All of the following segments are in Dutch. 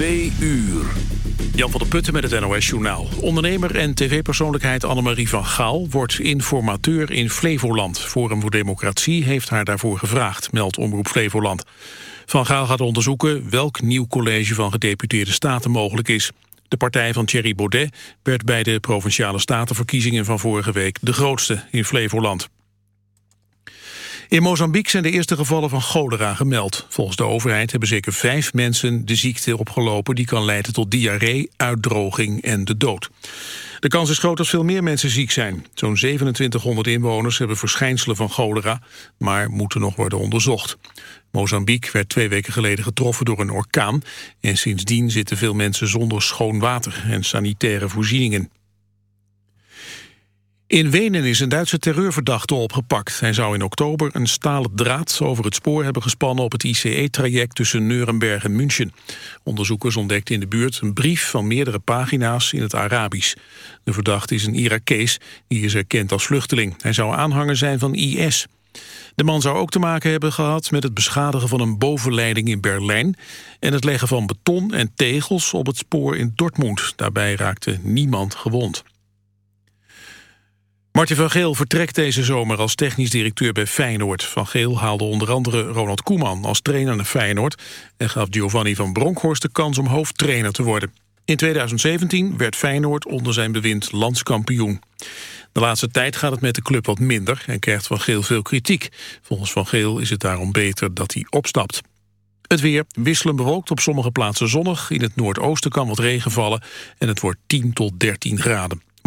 Twee uur. Jan van der Putten met het NOS-journaal. Ondernemer en tv-persoonlijkheid Annemarie van Gaal... wordt informateur in Flevoland. Forum voor Democratie heeft haar daarvoor gevraagd... meldt Omroep Flevoland. Van Gaal gaat onderzoeken welk nieuw college van gedeputeerde staten mogelijk is. De partij van Thierry Baudet werd bij de Provinciale Statenverkiezingen van vorige week de grootste in Flevoland. In Mozambique zijn de eerste gevallen van cholera gemeld. Volgens de overheid hebben zeker vijf mensen de ziekte opgelopen... die kan leiden tot diarree, uitdroging en de dood. De kans is groot dat veel meer mensen ziek zijn. Zo'n 2700 inwoners hebben verschijnselen van cholera... maar moeten nog worden onderzocht. Mozambique werd twee weken geleden getroffen door een orkaan... en sindsdien zitten veel mensen zonder schoon water en sanitaire voorzieningen. In Wenen is een Duitse terreurverdachte opgepakt. Hij zou in oktober een stalen draad over het spoor hebben gespannen... op het ICE-traject tussen Nuremberg en München. Onderzoekers ontdekten in de buurt een brief van meerdere pagina's in het Arabisch. De verdachte is een Irakees, die is erkend als vluchteling. Hij zou aanhanger zijn van IS. De man zou ook te maken hebben gehad met het beschadigen van een bovenleiding in Berlijn... en het leggen van beton en tegels op het spoor in Dortmund. Daarbij raakte niemand gewond. Martin van Geel vertrekt deze zomer als technisch directeur bij Feyenoord. Van Geel haalde onder andere Ronald Koeman als trainer naar Feyenoord... en gaf Giovanni van Bronckhorst de kans om hoofdtrainer te worden. In 2017 werd Feyenoord onder zijn bewind landskampioen. De laatste tijd gaat het met de club wat minder en krijgt Van Geel veel kritiek. Volgens Van Geel is het daarom beter dat hij opstapt. Het weer wisselen bewolkt op sommige plaatsen zonnig. In het noordoosten kan wat regen vallen en het wordt 10 tot 13 graden.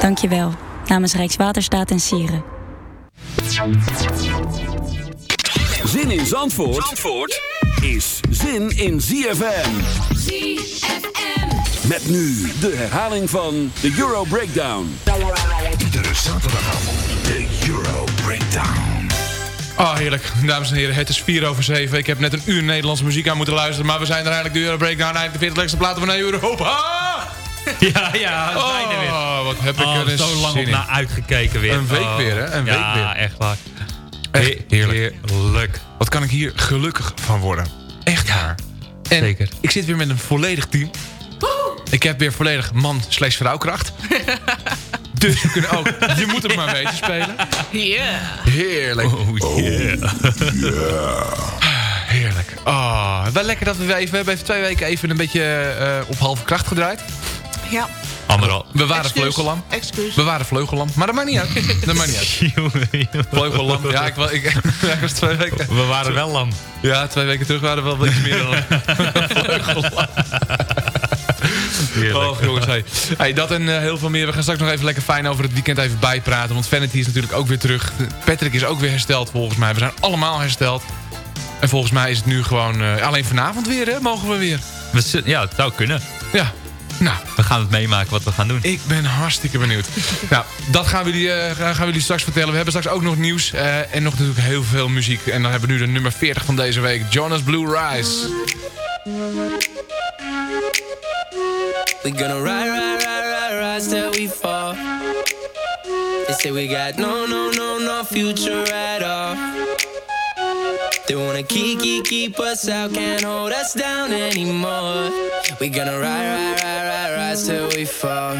Dank je wel. Namens Rijkswaterstaat en Sieren. Zin in Zandvoort, Zandvoort is zin in ZFM. ZFM. Met nu de herhaling van de Euro Breakdown. Iedere zaterdagavond de Euro Breakdown. Oh, heerlijk. Dames en heren, het is 4 over 7. Ik heb net een uur Nederlandse muziek aan moeten luisteren. Maar we zijn er eigenlijk de Euro Breakdown. Eigenlijk de 40 lekste platen van Europa. Ja, ja, oh, bijna weer. wat heb ik oh, er zo lang op naar uitgekeken weer. Een week Oh. weer, hè? Een ja, week weer. echt waar. Echt heerlijk. Heerlijk. Wat kan ik hier gelukkig van worden? Echt waar. En zeker. ik zit weer met een volledig team. Ik heb weer volledig man slash vrouwkracht. dus we kunnen ook Je moet het maar weten spelen. Yeah. Heerlijk. Oh, yeah. Heerlijk. Oh, wel lekker dat we even... We hebben even twee weken even een beetje eh, op halve kracht gedraaid. Ja. Anderhal. We waren Excuus. vleugellam. Excuus. We waren vleugellam. Maar dat maakt niet uit. Dat maakt niet uit. Vleugellam. Ja, ik, ik, ik was twee weken... We waren wel lam. Ja, twee weken terug waren we wel iets meer dan vleugellam. Oh, jongens, hey. Hey, dat en eh, heel veel meer. We gaan straks nog even lekker fijn over het weekend even bijpraten. Want Vanity is natuurlijk ook weer terug. Patrick is ook weer hersteld volgens mij. We zijn allemaal hersteld. En volgens mij is het nu gewoon... eh, alleen vanavond weer, hè? Mogen we weer. We ja, het zou kunnen. Ja. Nou, We gaan het meemaken wat we gaan doen. ik ben hartstikke benieuwd. nou, dat gaan we, jullie, eh, gaan we jullie straks vertellen. We hebben straks ook nog nieuws. eh, en nog natuurlijk heel veel muziek. En dan hebben we nu de nummer 40 van deze week. Jonas Blue Rise. We gonna ride, ride, ride, ride, rise till we fall. They say we got no, no, no, no future at all. They wanna keep, keep, keep us out, can't hold us down anymore. We gonna ride, ride, ride, ride, rise till we fall.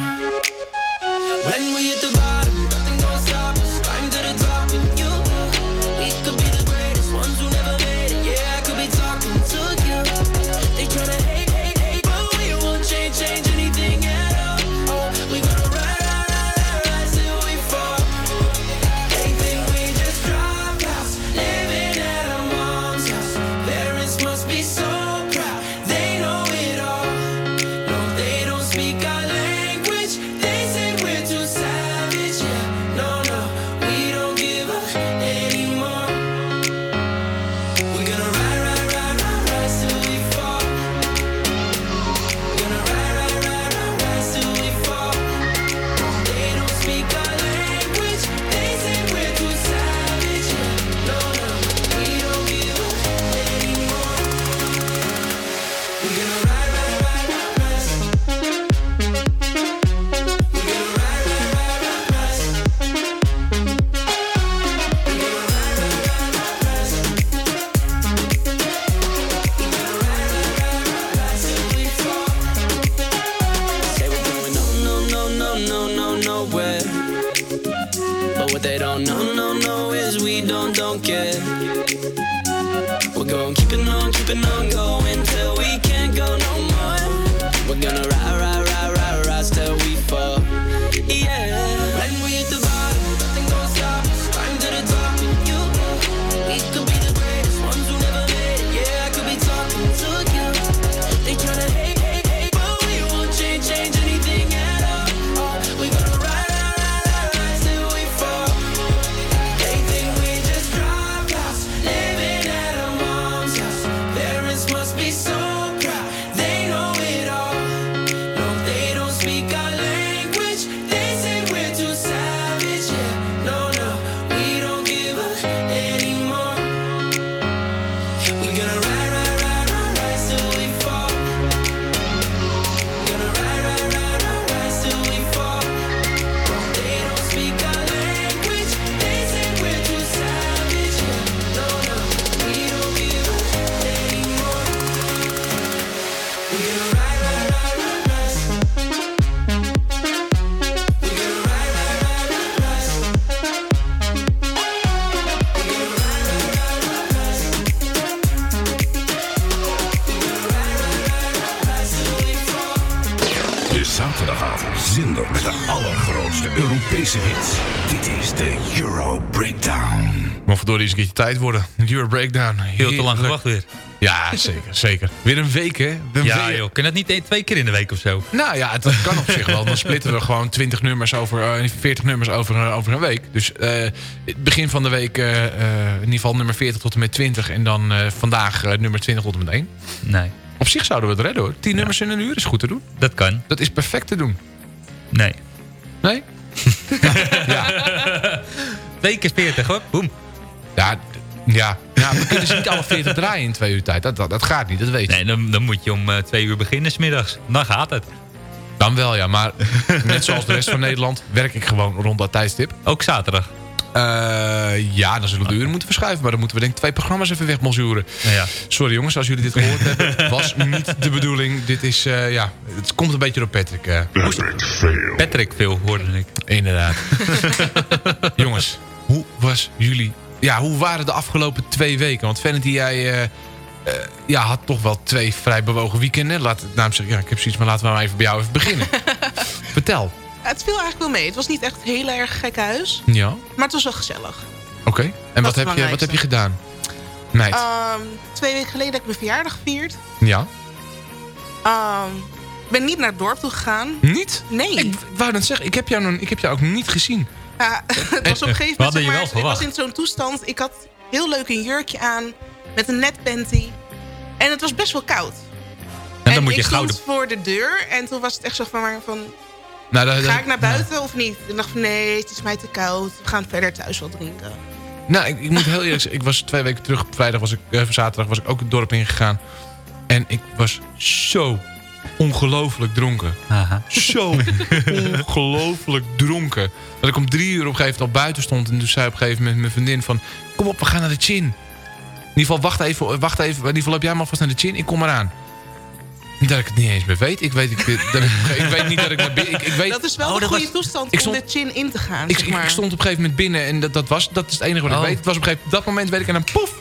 Eens een keertje tijd worden. Euro Breakdown. Heel te lang gewacht weer. Ja, zeker, zeker. Weer een week, hè? Een Ja week. joh, kun je dat niet één, twee keer in de week of zo? Nou ja, het kan op zich wel. Dan splitten we gewoon 20 nummers over, eh, 40 nummers over, eh, over een week. Dus eh, begin van de week in ieder geval nummer 40 tot en met 20. En dan vandaag nummer 20 tot en met 1. Nee. Op zich zouden we het redden hoor. 10 nummers in een uur is goed te doen. Dat kan. Dat is perfect te doen. Nee. Nee? Twee keer 40 hoor, boem. Ja, ja. ja, we kunnen ze niet alle 40 draaien in twee uur tijd. Dat, dat, dat gaat niet, dat weet je. Nee, dan, dan moet je om eh, twee uur beginnen smiddags. Dan gaat het. Dan wel, ja. Maar net zoals de rest van Nederland werk ik gewoon rond dat tijdstip. Ook zaterdag? Eh, ja, dan zullen we de uren moeten verschuiven. Maar dan moeten we denk ik twee programma's even wegmonzuren. Ja. Sorry jongens, als jullie dit gehoord hebben. Het was niet de bedoeling. Dit is, eh, ja, het komt een beetje door Patrick. eh. Patrick Veel. Patrick veel, hoorde ik. Inderdaad. jongens, hoe was jullie... Ja, hoe waren de afgelopen twee weken? Want Vanity, jij, eh, eh, ja, had toch wel twee vrij bewogen weekenden. Laat zeggen, ja, ik heb zoiets, maar laten we maar even bij jou even beginnen. Vertel. Het viel eigenlijk wel mee. Het was niet echt heel erg gek huis. Ja, Maar het was wel gezellig. oké. En wat heb, je, wat heb je gedaan? Meid. Ehm, twee weken geleden heb ik mijn verjaardag gevierd. ja. Ehm, ik ben niet naar het dorp toe gegaan. Niet? Nee. Ik wou net zeggen, ik heb jou, nog- ik heb jou ook niet gezien. Ja, het was op een gegeven We moment... hadden zeg je maar, wel ik was in zo'n toestand. Ik had heel leuk een jurkje aan. Met een net panty. En het was best wel koud. En dan moet je ik gouden... stond voor de deur. En toen was het echt zo van... van Nou, dat- ga ik naar buiten of niet? En ik dacht van nee, het is mij te koud. We gaan verder thuis wel drinken. Nou, ik, ik moet heel eerlijk zeggen, ik was twee weken terug op vrijdag, was ik, eh, zaterdag was ik ook het dorp ingegaan. En ik was zo ongelooflijk dronken. Zo ongelooflijk dronken. Dat ik om drie uur op een gegeven moment al buiten stond. En toen zei op een gegeven moment mijn vriendin van... Kom op, we gaan naar de chin. In ieder geval, wacht even. Wacht even. In ieder geval, loop jij maar vast naar de chin. Ik kom eraan. Niet dat ik het niet eens meer weet. Ik weet, ik, dat ik, ik weet niet dat ik naar binnen... Ik, ik weet, dat is wel Oh, de dat goede was- toestand ik om stond- de chin in te gaan. ik, zeg ik maar. stond op een gegeven moment binnen en dat, dat, was, dat is het enige wat Oh. ik weet. Het was op, een gegeven, op dat moment weet ik en dan poef.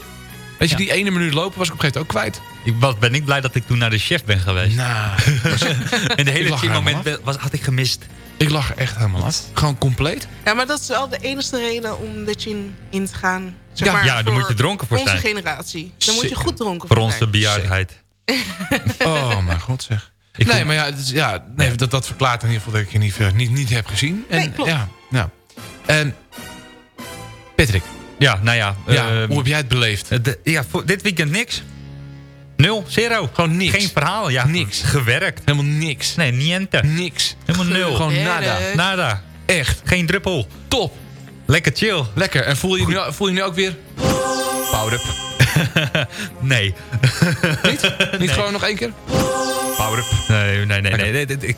Weet je, die ene minuut lopen was ik op een gegeven moment ook kwijt. Ik was, ben ik blij dat ik toen naar de chef ben geweest. Nou, en de hele moment was, had ik gemist. Ik lag er echt helemaal af. Gewoon compleet. Ja, maar dat is wel de enige reden om de chin in te gaan. Zeg Ja, maar, ja, daar moet je dronken voor onze zijn. generatie. Dan moet je goed dronken Voor voor onze zijn. bejaardheid. Oh mijn god zeg. nee, maar ja, het is- ja nee, dat, dat verklaart in ieder geval dat ik je niet, eh, niet, niet heb gezien. En, Nee, klopt. Ja, ja. En Patrick, Ja, nou ja. ja, eh, hoe heb jij het beleefd? de- ja, voor dit weekend niks. Nul, zero. Gewoon niks. Geen verhaal, ja. Niks. Gewerkt. Helemaal niks. Nee, niente. Niks. Helemaal nul. Gewoon nada. Nada. Echt. Geen druppel. Top. Lekker chill. Lekker. En voel je nu, voel je nu ook weer? Power up. Nee. Niet? Niet gewoon nog één keer? Power up. Nee, nee, nee. nee, nee, nee, ik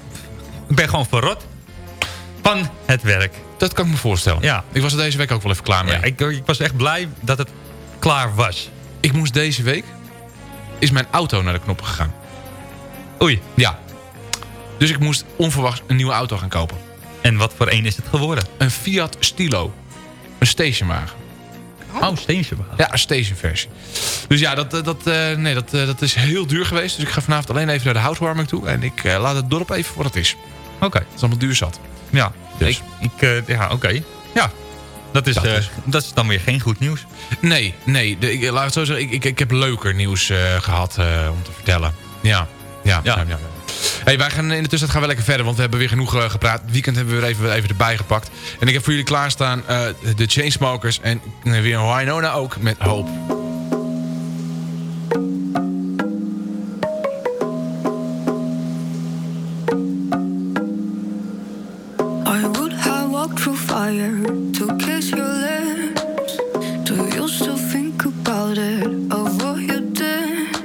ben gewoon verrot. Van het werk. Dat kan ik me voorstellen. Ja. Ik was er deze week ook wel even klaar mee. Ja, ik, ik was echt blij dat het klaar was. Ik moest deze week... Is mijn auto naar de knoppen gegaan. Oei. Ja. Dus ik moest onverwachts een nieuwe auto gaan kopen. En wat voor een is het geworden? Een Fiat Stilo. Een stationwagen. Oh, steentjewagen. Ja, een stationversie. Dus ja, dat, dat, dat, eh, nee, dat, eh, dat is heel duur geweest. Dus ik ga vanavond alleen even naar de houtwarming toe. En ik eh, laat het dorp even voor wat het is. Oké. Het is allemaal duur zat. Ja. Dus. Ik, ik, eh, ja, oké. Ja. Dat is, Dat eh, is- dat is dan weer geen goed nieuws. Nee, nee. De, ik, laat het zo zeggen. Ik, ik, ik heb leuker nieuws eh, gehad eh, om te vertellen. Ja. Ja. ja. Ja. ja, Hey, wij gaan in de tussentijd gaan we lekker verder, want we hebben weer genoeg gepraat. Het weekend hebben we weer even, even erbij gepakt. En ik heb voor jullie klaarstaan de Chainsmokers en weer Winona ook met Hope. Fire to kiss your lips. Do you still think about it, of what you did?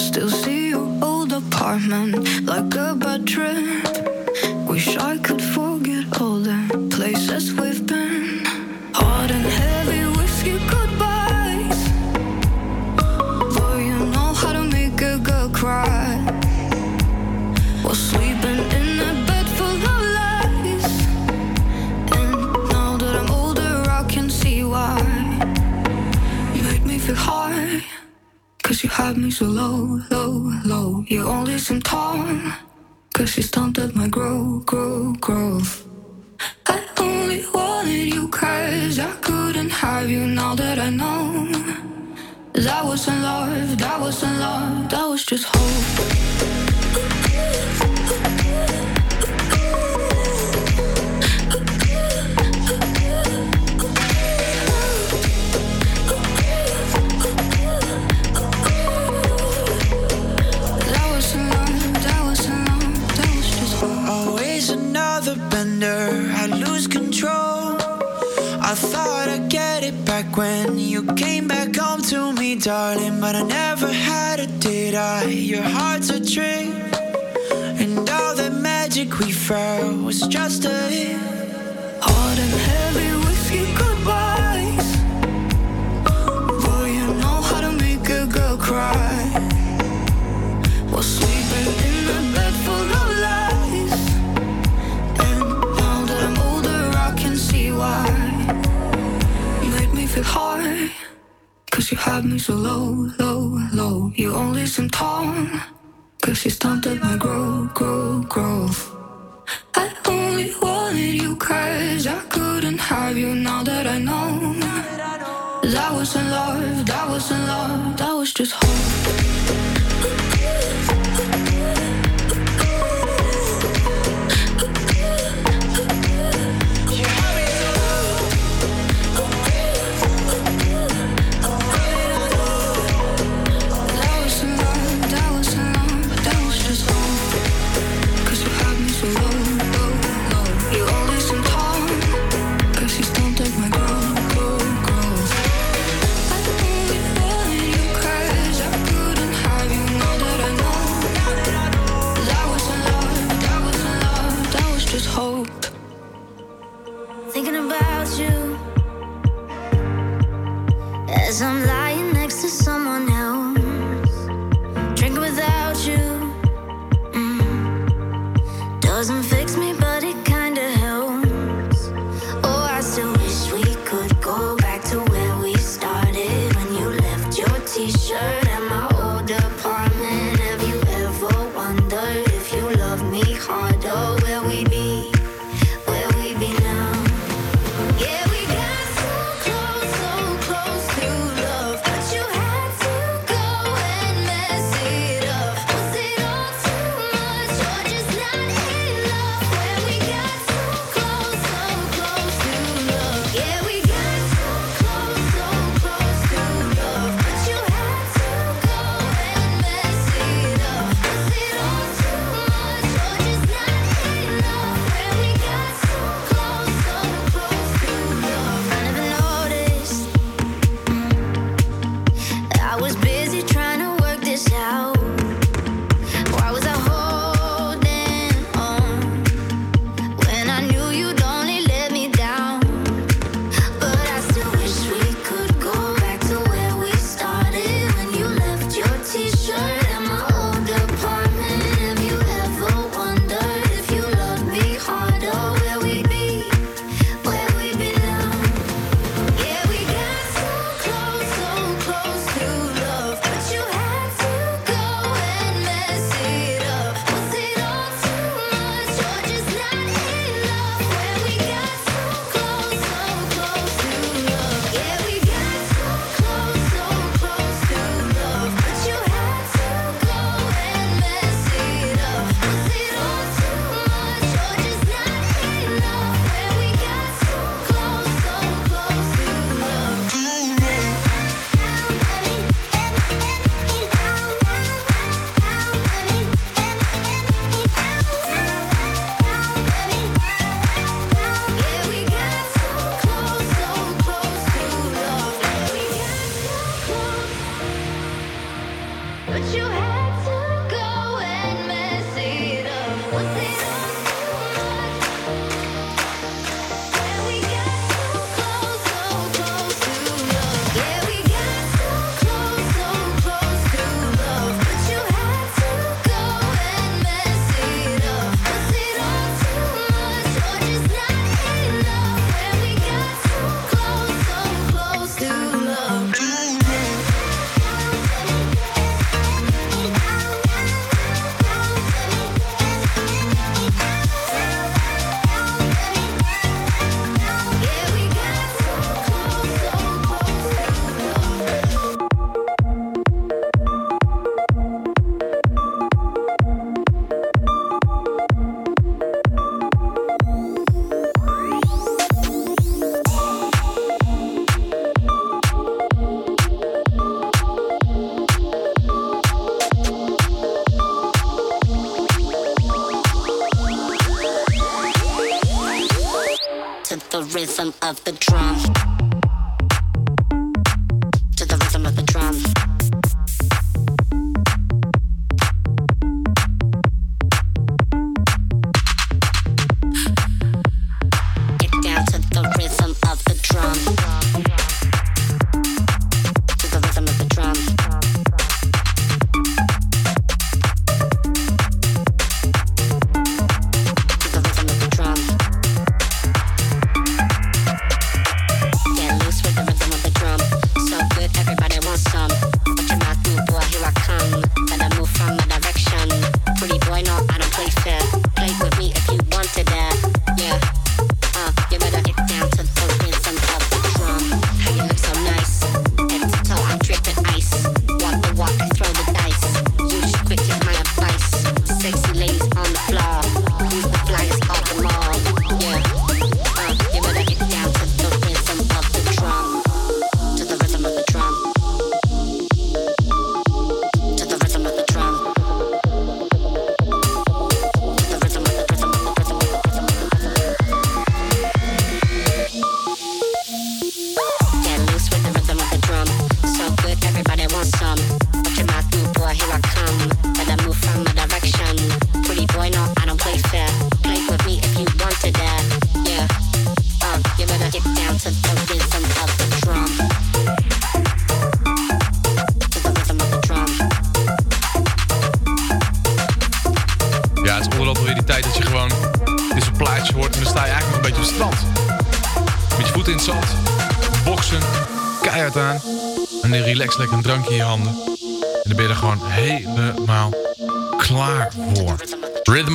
Still see your old apartment had me so low, low, low. You only seem tall. Cause you stunted my grow, grow, growth. I only wanted you cause I couldn't have you now that I know. That wasn't love, that wasn't love, that was just hope. Another bender, I lose control. I thought I'd get it back when you came back home to me, darling. But I never had it, did I? Your heart's a trick. And all the magic we felt was just a hit. Hot and heavy whiskey goodbyes. Boy, you know how to make a girl cry. Was sleeping in a hard. Cause you had me so low, low, low. You only seem tall. Cause you stunted my growth, growth, growth. I only wanted you cause I couldn't have you now that I know. That I wasn't love, that wasn't love, that was just hope. I was big.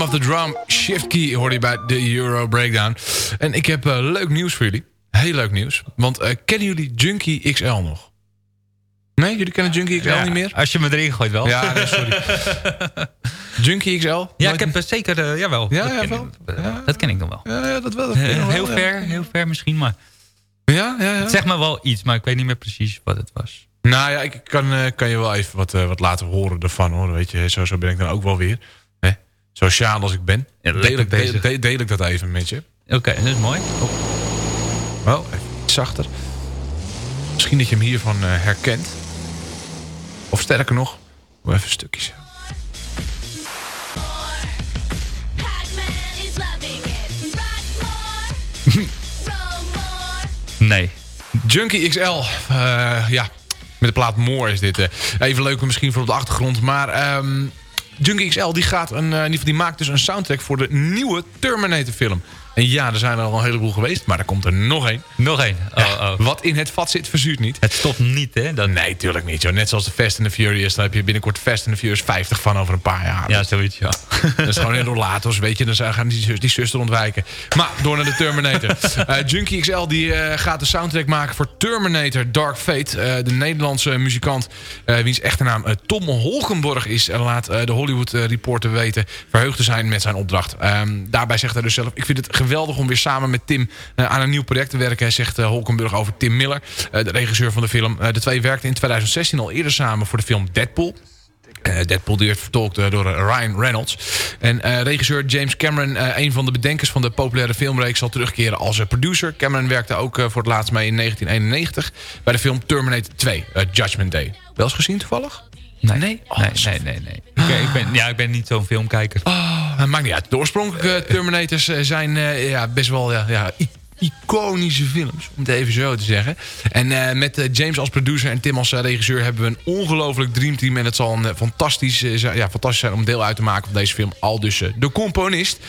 Rhythm of the Drum, Shift Key hoorde je bij de Euro Breakdown. En ik heb eh, leuk nieuws voor jullie. Heel leuk nieuws. Want eh, kennen jullie Junkie XL nog? Nee, jullie kennen Junkie XL Ja, niet meer? Als je me erin gooit wel. Ja, nee, sorry. Junkie XL? Ja, Nooit- ik heb eh, zeker... jawel. Ja, dat ja, ken wel. ik, eh, Dat ken ik nog wel. Ja, ja, dat wel. Dat heel ver, heel ver misschien, maar... Ja, ja, ja. Zegt me wel iets, maar ik weet niet meer precies wat het was. Nou ja, ik kan, kan je wel even wat, wat laten horen ervan hoor. Weet je, zo, zo ben ik dan ook wel weer. Sociaal als ik ben. Ja, deel, ik, deel, bezig. deel- deel ik dat even met je. Oké, dat is mooi. Oh, even iets zachter. Misschien dat je hem hiervan eh, herkent. Of sterker nog, doe even stukjes. Nee. Junkie XL. eh, ja, met de plaat More is dit. eh. even leuk misschien voor op de achtergrond. Maar ehm, Junkie XL die, gaat een, eh, die maakt dus een soundtrack voor de nieuwe Terminator film. Ja, er zijn er al een heleboel geweest. Maar er komt er nog één. Nog één. Oh, oh. Wat in het vat zit, verzuurt niet. Het stopt niet, hè? Dat... Nee, tuurlijk niet. Joh. Net zoals de Fast and the Furious. Daar heb je binnenkort Fast and the Furious 50 van over een paar jaar. Ja, zoiets, ja. Dat is gewoon in rolators, weet je. Dan gaan die, zus- die zuster ontwijken. Maar door naar de Terminator. Eh, Junkie XL die, eh, gaat de soundtrack maken voor Terminator Dark Fate. Eh, de Nederlandse muzikant, wiens echte naam Tom Holkenborg is... laat de Hollywood Reporter weten verheugd te zijn met zijn opdracht. Ehm, daarbij zegt hij dus zelf... Ik vind het geweldig om weer samen met Tim eh, aan een nieuw project te werken. Zegt eh, Holkenburg over Tim Miller, eh, de regisseur van de film. De twee werkten in 2016 al eerder samen voor de film Deadpool. Deadpool die werd vertolkt door Ryan Reynolds. En regisseur James Cameron, een van de bedenkers van de populaire filmreeks... zal terugkeren als producer. Cameron werkte ook voor het laatst mee in 1991... bij de film Terminator 2, eh, Judgment Day. Wel eens gezien toevallig? Nee, nee, nee, nee, nee. nee. Ik, ben- ik ben, ja, ik ben niet zo'n filmkijker. Oh, maakt niet uit. De oorspronkelijke Terminators eh, zijn eh, ja, best wel ja, ja, iconische films, om het even zo te zeggen. En eh, met eh, James als producer en Tim als eh, regisseur... hebben we een ongelooflijk dreamteam. En het zal een fantastisch, zijn- ja, fantastisch zijn om deel uit te maken van deze film. Al dus de componist.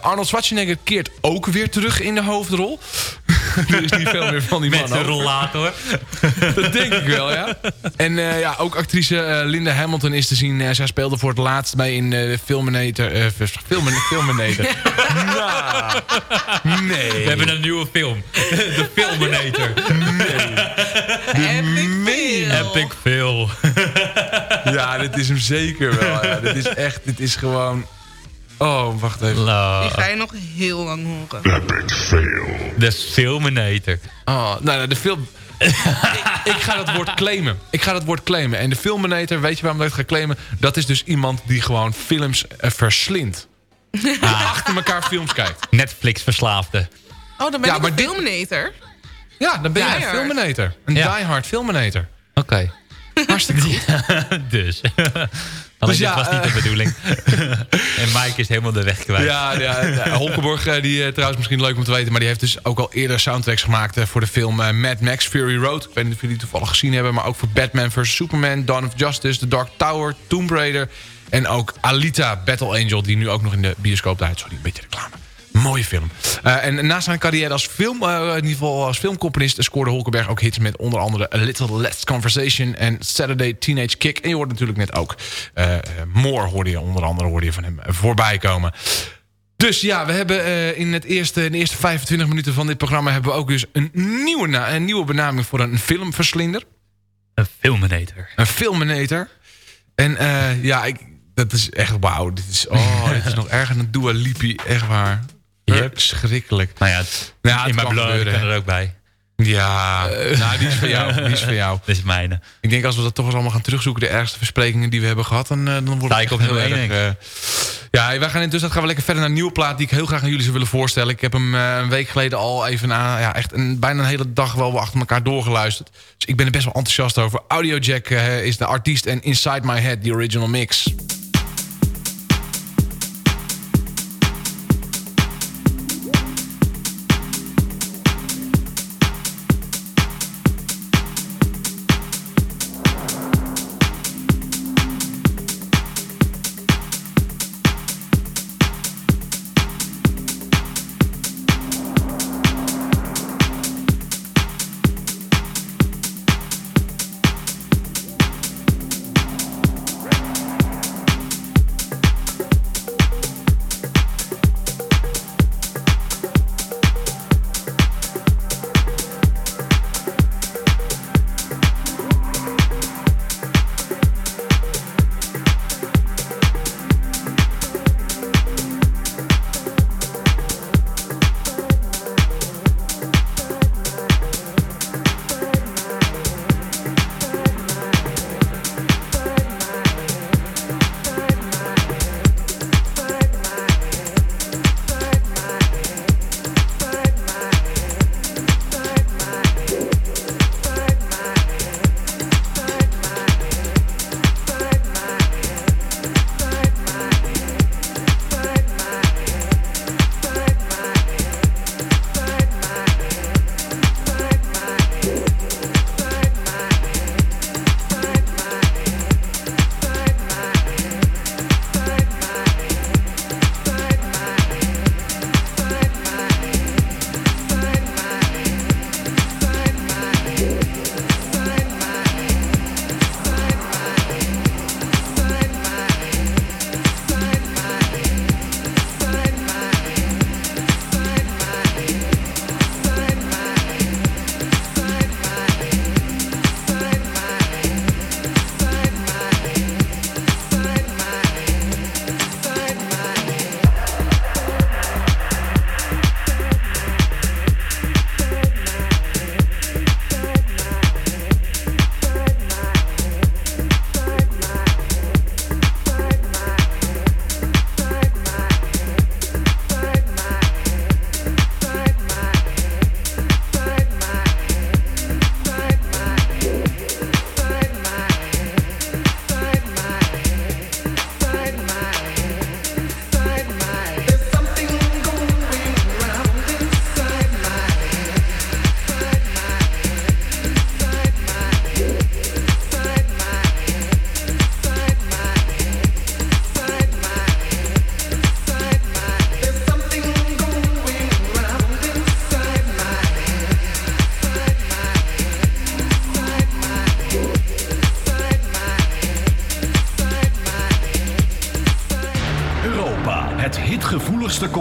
Arnold Schwarzenegger keert ook weer terug in de hoofdrol. er is niet veel meer van die man Met over. rollator. Dat denk ik wel, ja. En ja, ook actrice Linda Hamilton is te zien. Zij speelde voor het laatst mee in Filminator. Filmin Filminator. nou, nee. We hebben een nieuwe film. De Filminator. Epic Phil. Ja, dit is hem zeker wel. Ja. Dit is echt, dit is gewoon... Oh, wacht even. Die ga je nog heel lang horen. De Filminator. Oh, nou, nou, de film... ik, ik ga dat woord claimen. Ik ga dat woord claimen. En de Filminator, weet je waarom ik dat ga claimen? Dat is dus iemand die gewoon films eh, verslindt. Die achter elkaar films kijkt. Netflix verslaafde. Oh, dan ben Ja, ik maar een. Ja, dan ben je een. Filminator. Een Ja. diehard Filminator. Oké. Hartstikke goed. dus. Alleen Dus was niet eh, de bedoeling. en Mike is helemaal de weg kwijt. Ja, ja, ja. Holkenborg, eh, die eh, trouwens misschien leuk om te weten... maar die heeft dus ook al eerder soundtracks gemaakt... eh, voor de film eh, Mad Max Fury Road. Ik weet niet of jullie die toevallig gezien hebben... maar ook voor Batman vs. Superman, Dawn of Justice... The Dark Tower, Tomb Raider... en ook Alita, Battle Angel... die nu ook nog in de bioscoop draait. Sorry, een beetje reclame. Mooie film. Eh, en naast zijn carrière als film, eh, in ieder geval als filmcomponist... scoorde Holkenberg ook hits met onder andere A Little Less Conversation... en Saturday Teenage Kick. En je hoort natuurlijk net ook eh, More hoorde je onder andere hoorde je van hem voorbij komen. Dus ja, we hebben in, het eerste, in de eerste 25 minuten van dit programma... hebben we ook dus een nieuwe, na- een nieuwe benaming voor een filmverslinder. Een Filminator. Een filminator. En ja, ik, dat is echt wauw. Dit is, oh, dit is nog erger dan Dua Lipi. Echt waar. Yep. Schrikkelijk. Nou ja, het, Ja, in mijn gebeuren, kan er ook bij. Ja, nou, die is voor jou. Die is voor jou. Dat is mijne. Ik denk als we dat toch eens allemaal gaan terugzoeken... de ergste versprekingen die we hebben gehad... dan, eh, dan wordt het op heel erg, eh, ja, wij gaan intussen gaan we lekker verder naar een nieuwe plaat... die ik heel graag aan jullie zou willen voorstellen. Ik heb hem een week geleden al even... na ja, echt een, bijna een hele dag wel achter elkaar doorgeluisterd. Dus ik ben er best wel enthousiast over. Audiojack is de artiest en Inside My Head, the original mix.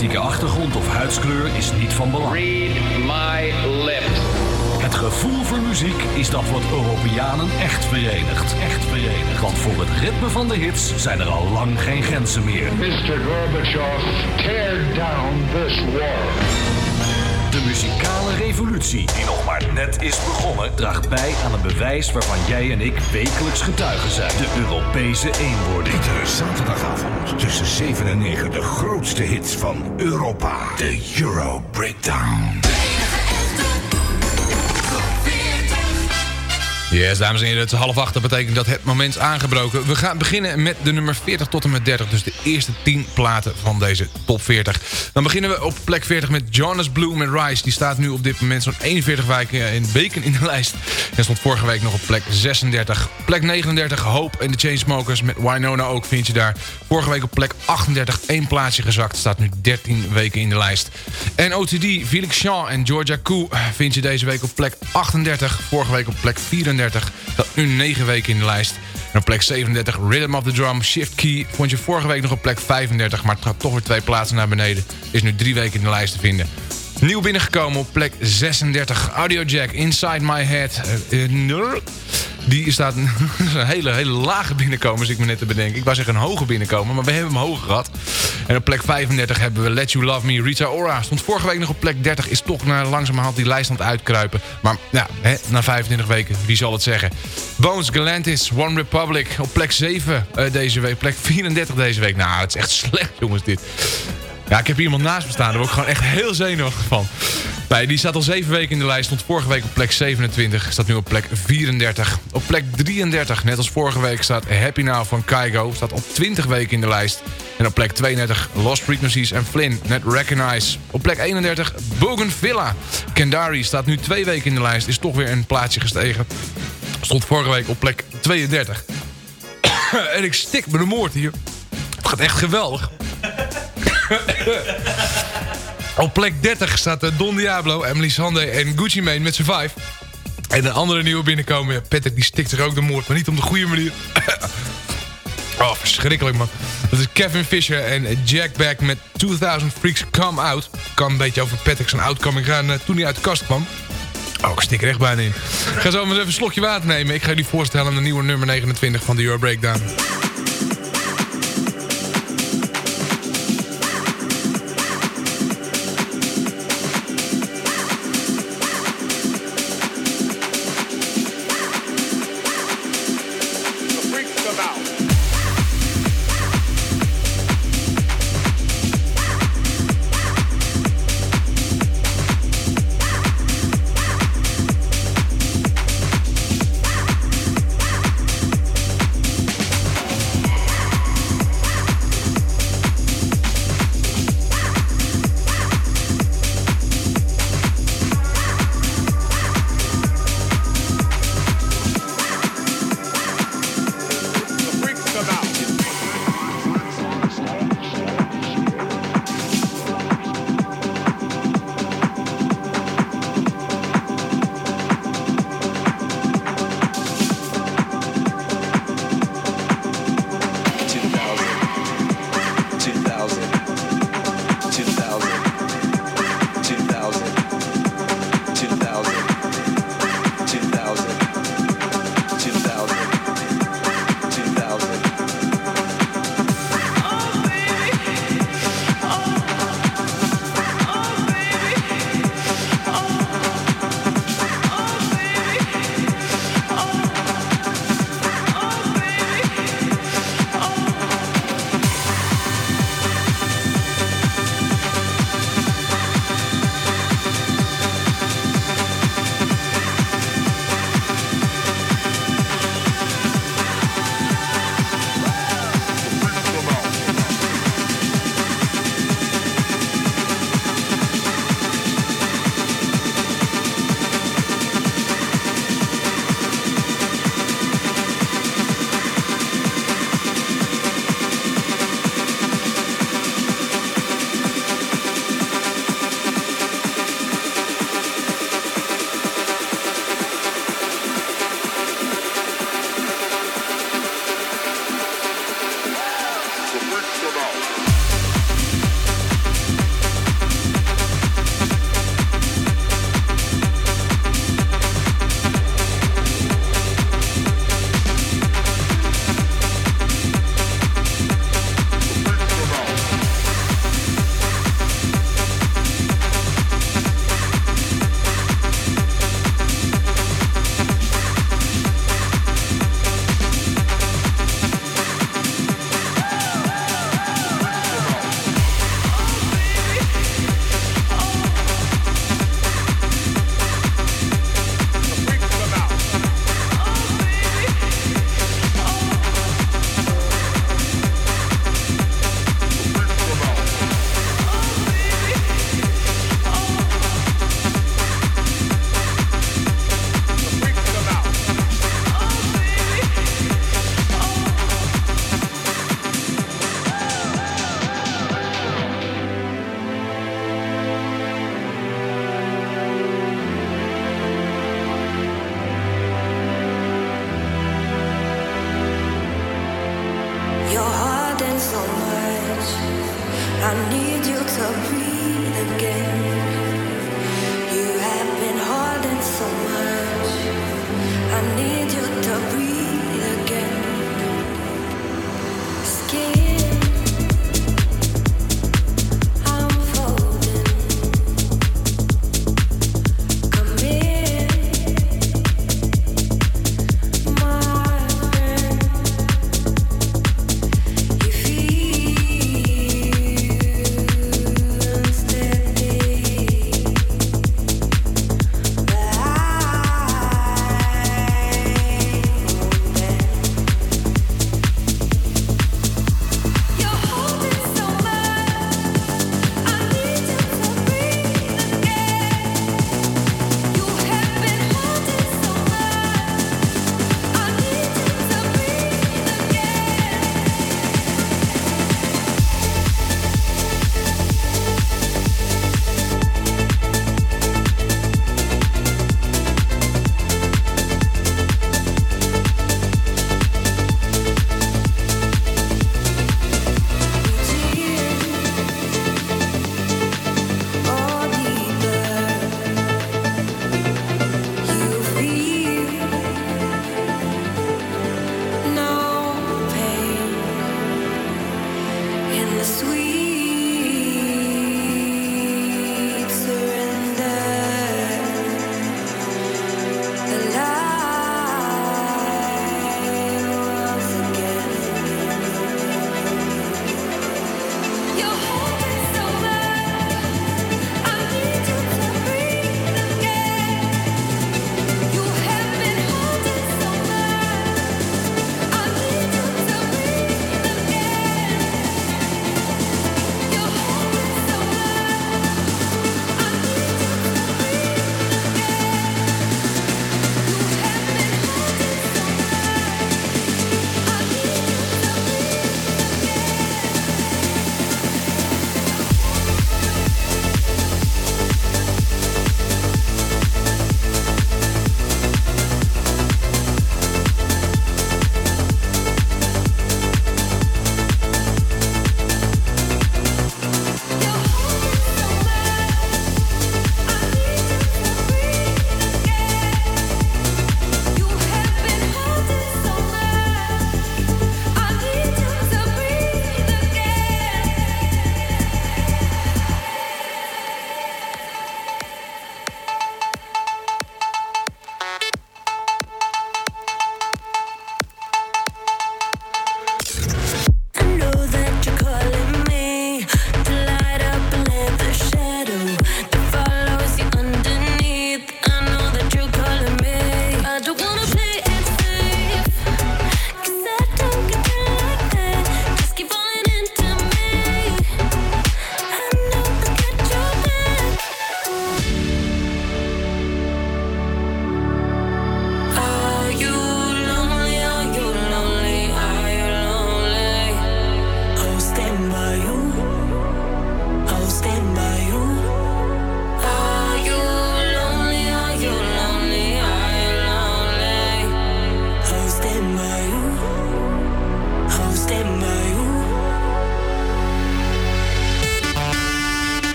Politieke achtergrond of huidskleur is niet van belang. Read my lips. Het gevoel voor muziek is dat wat Europeanen echt verenigt. Echt verenigt. Want voor het ritme van de hits zijn er al lang geen grenzen meer. Mr. Gorbachev, tear down this wall. De muzikale revolutie, die nog net is begonnen, draagt bij aan een bewijs waarvan jij en ik wekelijks getuigen zijn. De Europese eenwording. Iedere zaterdagavond tussen 7 en 9 de grootste hits van Europa. De Euro Breakdown. Yes, dames en heren, het is half acht. Dat betekent dat het moment is aangebroken. We gaan beginnen met de nummer 40 tot en met 30. Dus de eerste 10 platen van deze top 40. Dan beginnen we op plek 40 met Jonas Blue met Rise. Die staat nu op dit moment zo'n 41 weken in, weken in de lijst. En stond vorige week nog op plek 36. Plek 39, Hope en de Chainsmokers met Winona ook vind je daar. Vorige week op plek 38, één plaatsje gezakt. Staat nu 13 weken in de lijst. En OTD, Felix Jean en Georgia Koo vind je deze week op plek 38. Vorige week op plek 34. Dat nu 9 weken in de lijst. En op plek 37 Rhythm of the Drum Shift Key. Vond je vorige week nog op plek 35. Maar het gaat toch weer twee plaatsen naar beneden. Is nu drie weken in de lijst te vinden. Nieuw binnengekomen op plek 36. Audio Jack Inside My Head. Uh, uh, die staat een hele, hele lage binnenkomen, zit ik me net te bedenken. Ik wou zeggen een hoge binnenkomen, maar we hebben hem hoger gehad. En op plek 35 hebben we Let You Love Me, Rita Ora. Stond vorige week nog op plek 30, is toch naar langzamerhand die lijst aan het uitkruipen. Maar ja, hè, na 25 weken, wie zal het zeggen. Bones Galantis, One Republic, op plek 7 uh, deze week. Plek 34 deze week. Nou, het is echt slecht jongens dit. Ja, ik heb iemand naast me staan. Daar word ik gewoon echt heel zenuwachtig van. Nee, die staat al 7 weken in de lijst. Stond vorige week op plek 27. Staat nu op plek 34. Op plek 33, net als vorige week, staat Happy Now van Kaigo. Staat op 20 weken in de lijst. En op plek 32 Lost Frequencies en Flynn, net Recognize. Op plek 31 Bougainvillea. Kendari staat nu 2 weken in de lijst. Is toch weer een plaatsje gestegen. Stond vorige week op plek 32. en ik stik me de moord hier. Het gaat echt geweldig. Op plek 30 staat eh, Don Diablo, Emily Sande en Gucci Mane met Survive. En een andere nieuwe binnenkomen. Patrick die stikt zich ook de moord, maar niet op de goede manier. oh, verschrikkelijk man. Dat is Kevin Fisher en Jack Back met 2000 Freaks Come Out. Kan een beetje over Patrick zijn outcoming gaan uh, toen hij uit de kast kwam. Oh, ik stik er echt bijna in. Ik ga zo maar eens even een slokje water nemen. Ik ga jullie voorstellen aan de nieuwe nummer 29 van de Euro Breakdown.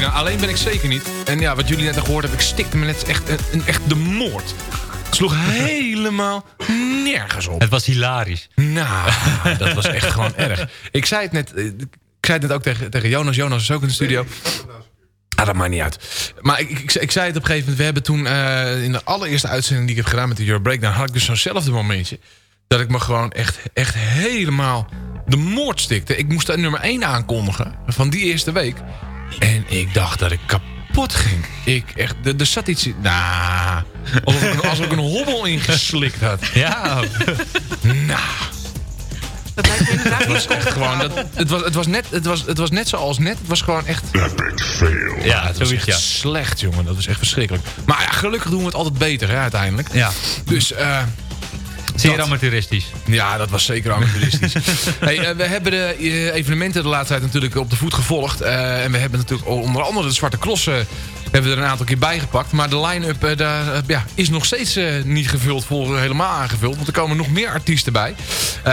Nou, alleen ben ik zeker niet. En ja, wat jullie net al gehoord hebben, ik stikte me net echt, een, echt de moord. Het sloeg helemaal nergens op. Het was hilarisch. Nou, dat was echt gewoon erg. Ik zei het net, eh, ik zei het net ook tegen, tegen Jonas. Jonas is ook in de studio. Ah, dat maakt niet uit. Maar ik, ik, ik zei het op een gegeven moment. We hebben toen eh, in de allereerste uitzending die ik heb gedaan met de Euro Breakdown... had ik dus zo'nzelfde momentje. Dat ik me gewoon echt, echt helemaal de moord stikte. Ik moest daar nummer 1 aankondigen van die eerste week. En ik dacht dat ik kapot ging. Ik echt, er, er zat iets in. Nou, alsof ik, een- alsof ik een hobbel ingeslikt had. Ja. nou. Het was echt gewoon, dat, het, was, het, was net, het, was, het was net zoals net. Het was gewoon echt... Ja, het was echt ja. slecht, jongen. Dat was echt verschrikkelijk. Maar ja, gelukkig doen we het altijd beter, hè, uiteindelijk. Ja. Dus, eh Zeer dat- amateuristisch. Ja, dat was zeker amateuristisch. hey, eh, we hebben de eh, evenementen de laatste tijd natuurlijk op de voet gevolgd. Eh, en we hebben natuurlijk onder andere de Zwarte Cross... hebben we er een aantal keer bijgepakt. Maar de line-up eh, daar, eh, ja, is nog steeds eh, niet gevuld, vol helemaal aangevuld. Want er komen nog meer artiesten bij.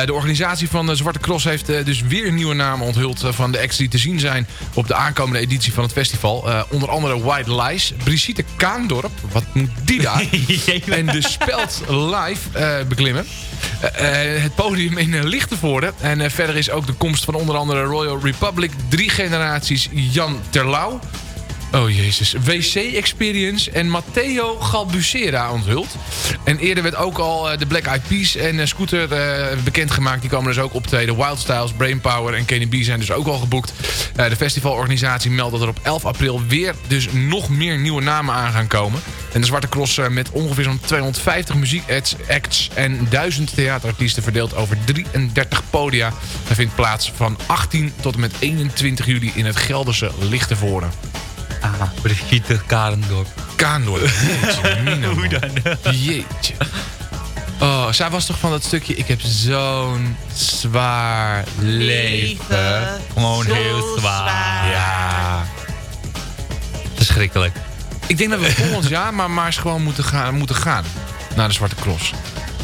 De organisatie van de Zwarte Cross heeft dus weer nieuwe namen onthuld... van de acts die te zien zijn op de aankomende editie van het festival. Onder andere White Lies, Brigitte Kaandorp. Wat moet die daar? en de Speld Live beklimmen. Het podium in Lichtenvoorde. En verder is ook de komst van onder andere Royal Republic... drie generaties Jan Terlouw... Oh jezus. WC Experience en Matteo Galbucera onthuld. En eerder werd ook al eh, de Black Eyed Peas en eh, Scooter eh, bekendgemaakt. Die komen dus ook optreden. Wild Styles, Brainpower en Kenny B zijn dus ook al geboekt. De festivalorganisatie meldt dat er op 11 april weer dus nog meer nieuwe namen aan gaan komen. En de Zwarte Cross met ongeveer zo'n 250 muziekacts acts en 1000 theaterartiesten verdeeld over 33 podia. Dat vindt plaats van 18 tot en met 21 juli in het Gelderse Lichtenvoorde. Ah, Brigitte Karendorp. Kaandorp. Jeetje, Hoe dan? Jeetje. Oh, zij was toch van dat stukje... Ik heb zo'n zwaar leven. Gewoon heel zwaar. Ja. Verschrikkelijk. Ik denk dat we volgend jaar maar, maar eens gewoon moeten gaan, moeten gaan. Naar de Zwarte Cross.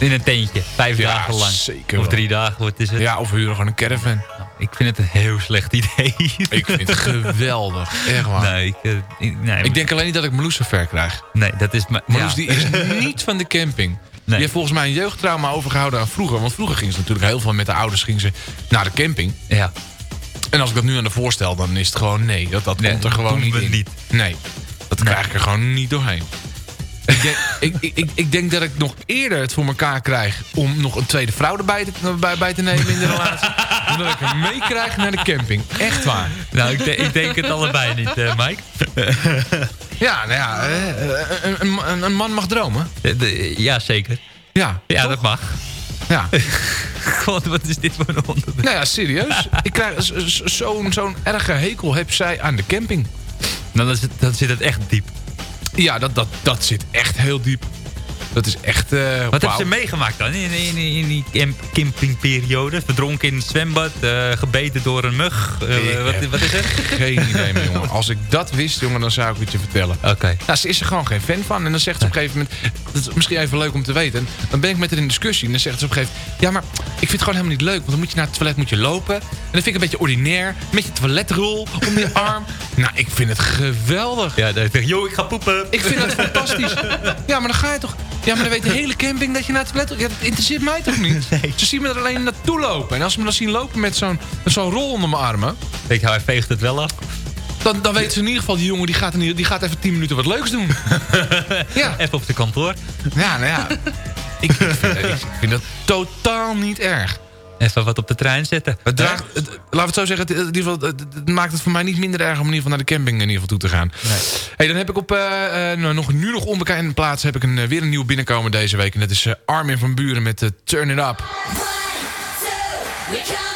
In een tentje. Vijf Ja, dagen lang. zeker Of drie dagen, wat is het? Ja, of we huren gewoon een caravan. Ik vind het een heel slecht idee. Ik vind het geweldig. Echt waar. Nee, ik, eh, ik- nee, Ik denk alleen niet dat ik Marloes ver krijg. nee, dat is maar. Marloes ja. die is niet van de camping. Die heeft volgens mij een jeugdtrauma overgehouden aan vroeger. Want vroeger ging ze natuurlijk heel veel met de ouders ging ze naar de camping. Ja. En als ik dat nu aan de voorstel, dan is het gewoon nee. Dat, dat Nee, komt er gewoon niet in. niet. Nee, dat krijg ik er gewoon niet doorheen. Ik, denk, ik, ik, ik, ik denk dat ik nog eerder het voor elkaar krijg... om nog een tweede vrouw erbij te, bij, bij te nemen in de relatie... dan dat ik hem meekrijg naar de camping. Echt waar. Nou, ik, de- ik denk het allebei niet, eh, Mike. Ja, nou ja, eh, een, een, een- een man mag dromen. De- de- ja, zeker. Ja, Ja, toch? dat mag. Ja. God, wat is dit voor een onderwerp? Nou ja, serieus. Ik krijg zo'n zo'n erge hekel heb zij aan de camping. Nou, dan, zit, dan zit het echt diep. Ja, dat, dat, dat zit echt heel diep. Dat is echt... eh, Wat wauw. hebben ze meegemaakt dan in, in, in die camp- campingperiode? Verdronken in het zwembad, eh, gebeten door een mug. eh, wat, wat is het? Geen idee meer, jongen. Als ik dat wist, jongen, dan zou ik het je vertellen. Oké. Nou, ze is er gewoon geen fan van. En dan zegt ze op een gegeven moment... Dat is misschien even leuk om te weten. Dan ben ik met haar in discussie. En dan zegt ze op een gegeven moment... Ja, maar ik vind het gewoon helemaal niet leuk. Want dan moet je naar het toilet moet je lopen. En dat vind ik een beetje ordinair. Met je toiletrol om je arm. Nou, ik vind het geweldig. Ja, dan zeg je, yo, ik ga poepen. Ik vind het fantastisch. Ja, maar dan ga je toch... Ja, maar dan weet de hele camping dat je naar het toilet... Ja, dat interesseert mij toch niet? Ze zien me er alleen naartoe lopen. En als ze me dan zien lopen met zo'n met zo'n rol onder mijn armen... Denk, hij veegt het wel af. Dan, dan weten ze in ieder geval, die jongen die gaat, die gaat even 10 minuten wat leuks doen. ja. Even op zijn kantoor. Ja, nou ja. Ik, ik, vind, ik vind dat totaal niet erg. Even wat op de trein zetten. Het draagt, het, laten we het zo zeggen, het, in ieder geval, het, het maakt het voor mij niet minder erg om in ieder geval naar de camping in ieder geval toe te gaan. Hey, dan heb ik op eh, eh, nou, nog, nu nog onbekende plaats heb ik een, eh, weer een nieuw binnenkomen deze week. En dat is eh, Armin van Buren met Turn It Up. We're coming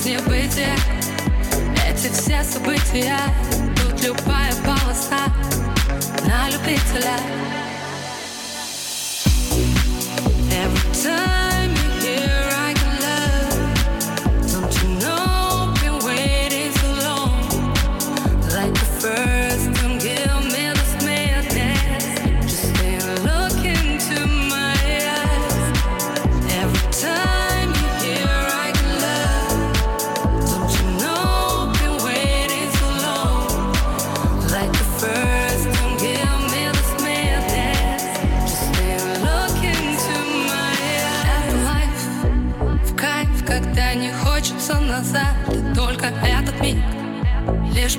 жизни бытие Эти все события, тут любая полоса На любителя. Every time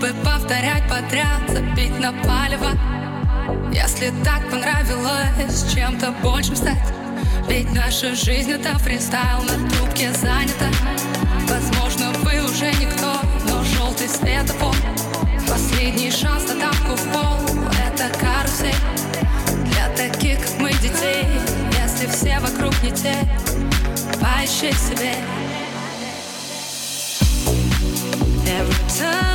бы повторять подряд, забить на палево. Если так понравилось чем-то большим стать. Ведь наша жизнь это фристайл, на трубке занята. Возможно, вы уже никто, но желтый светофор. Последний шанс на тапку в пол Это карусель. Для таких, как мы, детей Если все вокруг не те Поищи себе. Every time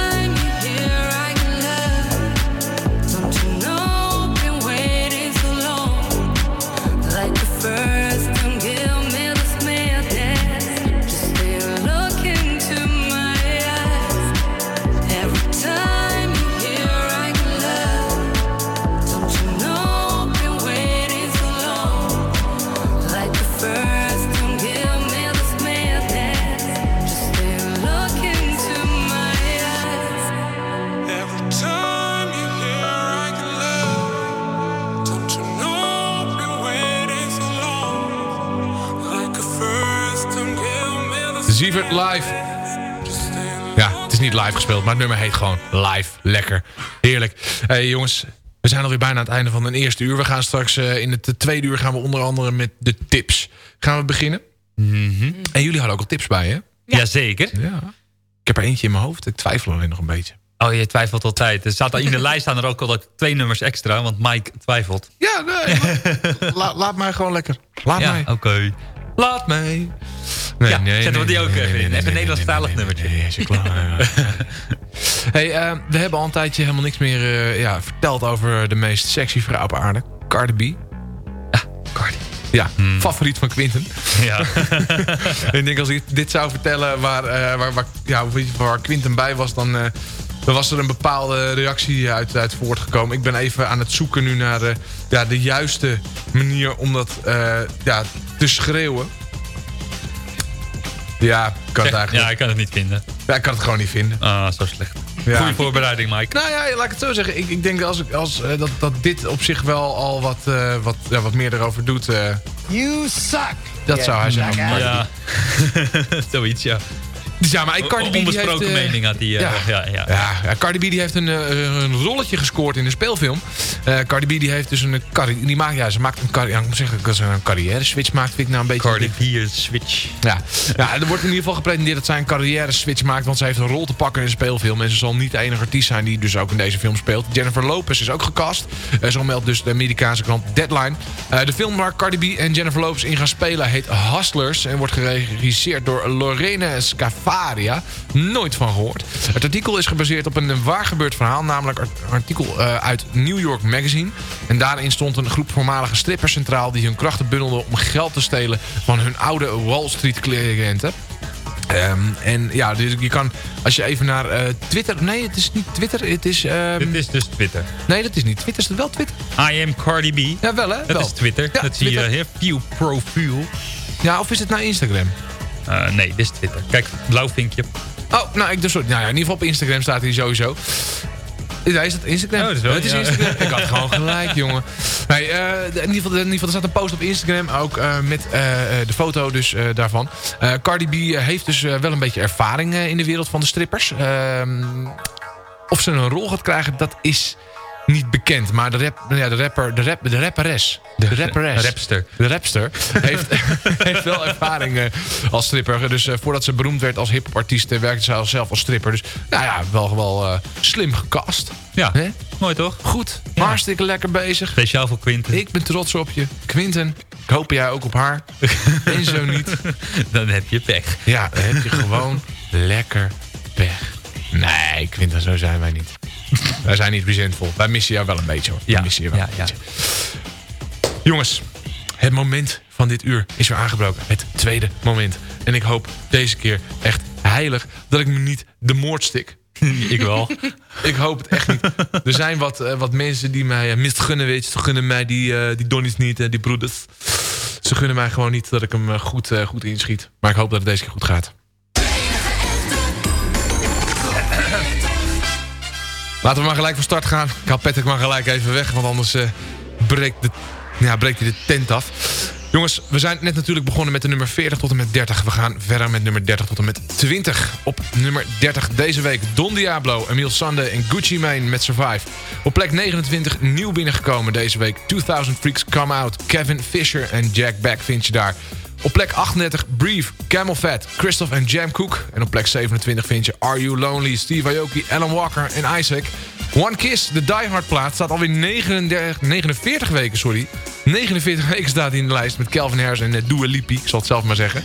Sievert live. Ja, het is niet live gespeeld, maar het nummer heet gewoon live. Lekker. Heerlijk. hey, jongens, we zijn alweer bijna aan het einde van een eerste uur. We gaan straks eh, in het tweede uur gaan we onder andere met de tips. Gaan we beginnen? En jullie hadden ook al tips bij, hè? Jazeker. Ja. Ik heb er eentje in mijn hoofd. Ik twijfel alleen nog een beetje. Oh, je twijfelt altijd. Er staat al in de lijst staan er ook al twee nummers extra, want Mike twijfelt. Ja, nee. La- laat mij gewoon lekker. Laat ja, mij. oké. Laat mij. Nee, ja, nee, zetten we die nee, ook nee, even nee, in. nee, Even een nee, Nederlandstalig nummertje. is klaar. hey, eh, we hebben al een tijdje helemaal niks meer eh, ja, verteld over de meest sexy vrouw op aarde. Cardi B. Cardi. Ja, favoriet van Quinten. Hmm. Ja. ik denk als ik dit zou vertellen waar, eh, waar, waar, ja, waar Quinten bij was, dan, eh, dan was er een bepaalde reactie uit, uit voortgekomen. Ik ben even aan het zoeken nu naar de, ja, de juiste manier om dat eh, ja, te schreeuwen. Ja, ik kan het eigenlijk... Ja, ik kan het niet vinden. Ja, ik kan het gewoon niet vinden. Ah, zo slecht. Ja. Goeie voorbereiding, Mike. Nou ja, laat ik het zo zeggen. Ik, ik denk als ik, als, eh, dat, dat dit op zich wel al wat, eh, wat, ja, wat meer erover doet. eh, You suck. dat zou hij zeggen. Ja, zoiets, ja. Dus ja, maar Cardi B die Onbesproken heeft, eh, mening had hij. eh, ja. ja. Ja, Ja, Cardi B die heeft een, eh, een rolletje gescoord in een speelfilm. Cardi B die heeft dus een die maakt, ja, ze maakt een carrière, ik moet zeggen dat ze een carrière switch maakt, vind ik nou een beetje. Cardi B switch. Ja. ja, er wordt in ieder geval gepretendeerd dat zij een carrière switch maakt, want ze heeft een rol te pakken in een speelfilm en ze zal niet de enige artiest zijn die dus ook in deze film speelt. Jennifer Lopez is ook gecast. Zo meldt dus de Amerikaanse krant Deadline. De film waar Cardi B en Jennifer Lopez in gaan spelen heet Hustlers en wordt geregisseerd door Lorene Scafaria. Nooit van gehoord. Het artikel is gebaseerd op een waar gebeurd verhaal, namelijk een artikel eh, uit New York Magazine. En daarin stond een groep voormalige strippers centraal die hun krachten bundelden om geld te stelen van hun oude Wall Street cliënten. Ehm, en ja, dus je kan, als je even naar eh, Twitter... Nee, het is niet Twitter, het is... ehm, Dit is dus Twitter. Nee, dat is niet Twitter, is het wel Twitter? I am Cardi B. Ja, wel hè? Dat wel. is Twitter. Ja, dat zie je heel view profiel. Ja, of is het nou Instagram? Eh, nee, dit is Twitter. Kijk, blauw vinkje. Oh, nou, ik dus, nou ja, in ieder geval op Instagram staat hij sowieso. Is dat Instagram? Oh, dat is wel, het is ja. Instagram. Ik had gewoon gelijk, jongen. Nee, eh, in, ieder geval, in ieder geval, er staat een post op Instagram, ook eh, met de foto dus daarvan. Cardi B heeft dus wel een beetje ervaring in de wereld van de strippers. Ehm, of ze een rol gaat krijgen, dat is niet bekend. Maar de, rap, ja, de rapper, de, rap, de rapperes. De, rapperes. rapster. De rapster. heeft, heeft wel ervaring eh, als stripper. Dus eh, voordat ze beroemd werd als hiphopartiest... eh, werkte ze al zelf als stripper. Dus nou ja, wel, wel slim gecast. Ja, mooi toch? Goed, hartstikke lekker bezig. Speciaal voor Quinten. Ik ben trots op je. Quinten, ik hoop jij ook op haar. en zo niet. Dan heb je pech. Ja, dan heb je gewoon lekker pech. Nee, Quinten, zo zijn wij niet. wij zijn niet resentvol. Wij missen jou wel een beetje hoor. Wij missen je wel ja, een ja. beetje. Jongens, het moment van dit uur is weer aangebroken. Het tweede moment. En ik hoop deze keer echt heilig dat ik me niet de moord stik. ik wel. ik hoop het echt niet. Er zijn wat, eh, wat mensen die mij uh, misgunnen, weet je. Ze gunnen mij die, eh, die donnies niet, die broeders. Ze gunnen mij gewoon niet dat ik hem goed, goed inschiet. Maar ik hoop dat het deze keer goed gaat. Laten we maar gelijk van start gaan. Ik haal Patrick maar gelijk even weg, want anders eh, breekt, de, ja, breekt hij de tent af. Jongens, we zijn net natuurlijk begonnen met de nummer 40 tot en met 30. We gaan verder met nummer 30 tot en met 20. Op nummer 30 deze week Don Diablo, Emile Sande en Gucci Mane met Survive. Op plek 29 nieuw binnengekomen deze week. 2000 Freaks Come Out, Kevin Fisher en Jack Beck vind je daar. Op plek 38 Brief, Camel Fat, Christoph en Jam Cook. En op plek 27 vind je Are You Lonely, Steve Aoki, Alan Walker en Isaac. One Kiss, de Die Hard plaat, staat alweer 39, 49 weken, sorry. 49 weken staat hij in de lijst met Calvin Harris en eh, Dua Lipi. Ik zal het zelf maar zeggen.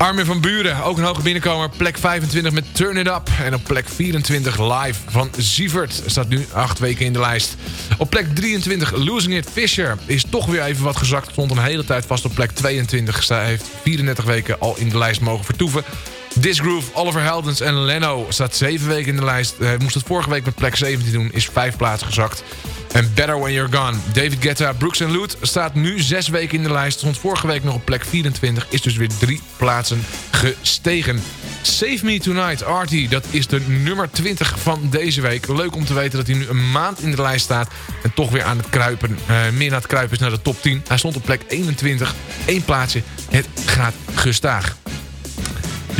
Armin van Buren, ook een hoge binnenkomer. Plek 25 met Turn It Up. En op plek 24 live van Sievert. Staat nu 8 weken in de lijst. Op plek 23 Losing It Fisher. Is toch weer even wat gezakt. Stond een hele tijd vast op plek 22. Zij heeft 34 weken al in de lijst mogen vertoeven. Disgroove, Oliver Heldens en Leno staat 7 weken in de lijst. Moest het vorige week met plek 17 doen. Is 5 plaatsen gezakt. En Better When You're Gone. David Guetta, Brooks Loot staat nu 6 weken in de lijst. Stond vorige week nog op plek 24. Is dus weer 3 plaatsen gestegen. Save Me Tonight, Artie. Dat is de nummer 20 van deze week. Leuk om te weten dat hij nu een maand in de lijst staat. En toch weer aan het kruipen. eh, meer aan het kruipen is naar de top 10. Hij stond op plek 21. Eén plaatsje. Het gaat gestaag.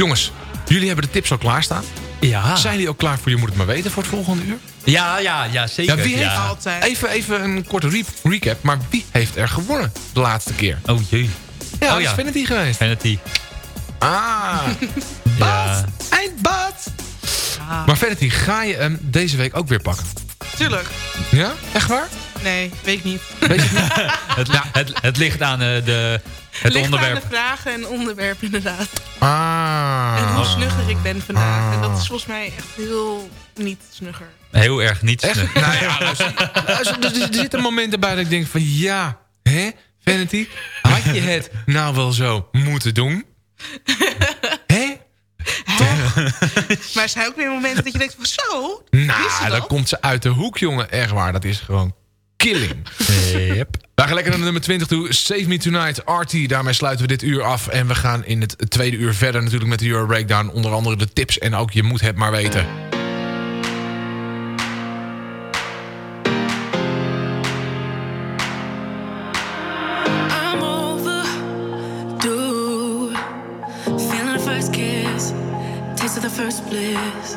Jongens, jullie hebben de tips al klaarstaan. Ja. Zijn jullie ook klaar voor Je Moet Het Maar Weten voor het volgende uur? Ja, ja, ja, zeker. Ja, wie heeft ja. Altijd. Even, even een korte re- recap. Maar wie heeft er gewonnen de laatste keer? Oh jee. Ja, oh, dat is ja. Vanity geweest. Vanity. Ah, Ja. eindbad. Maar Vanity, ga je hem deze week ook weer pakken? Tuurlijk. Ja? Echt waar? Nee, weet ik niet. het, het, het ligt aan eh, de, het Ligt onderwerp. aan de vragen en onderwerp inderdaad. Ah. En hoe snugger ik ben vandaag. En dat is volgens mij echt heel niet snugger. Heel erg niet Echt? snug. nou ja, luister, luister, er, er zitten momenten bij dat ik denk van ja, hè, Vanity, had je het nou wel zo moeten doen? Hè? Maar er zijn ook weer momenten dat je denkt van zo, Nou, dat? dan komt ze uit de hoek, jongen. Echt waar, dat is gewoon killing. Yep. We gaan lekker naar nummer 20 toe. Save Me Tonight, RT. Daarmee sluiten we dit uur af. En we gaan in het tweede uur verder natuurlijk met de Euro Breakdown. Onder andere de tips en ook je moet het maar weten. I'm overdue. Feeling the first kiss,